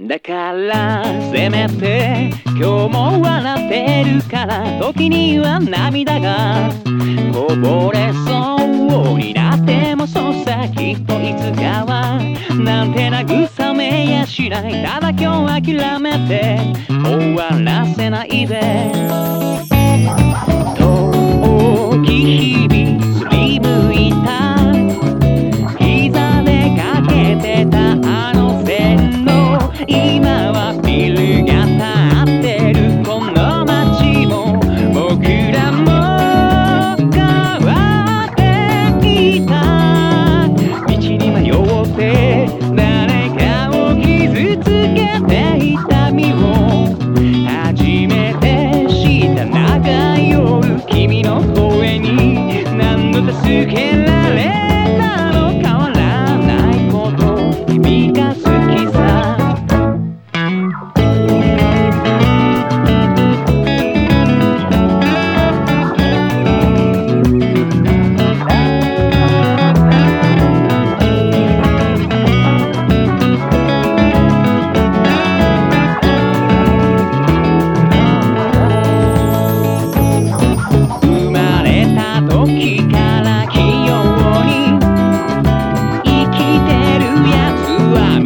だからせめて今日も笑ってるから時には涙がこぼれそうになってもそうさきっといつかはなんて慰めやしない。ただ今日諦めて終わらせないで。easy.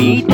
に